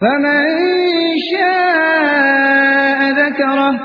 فمن شاء ذكره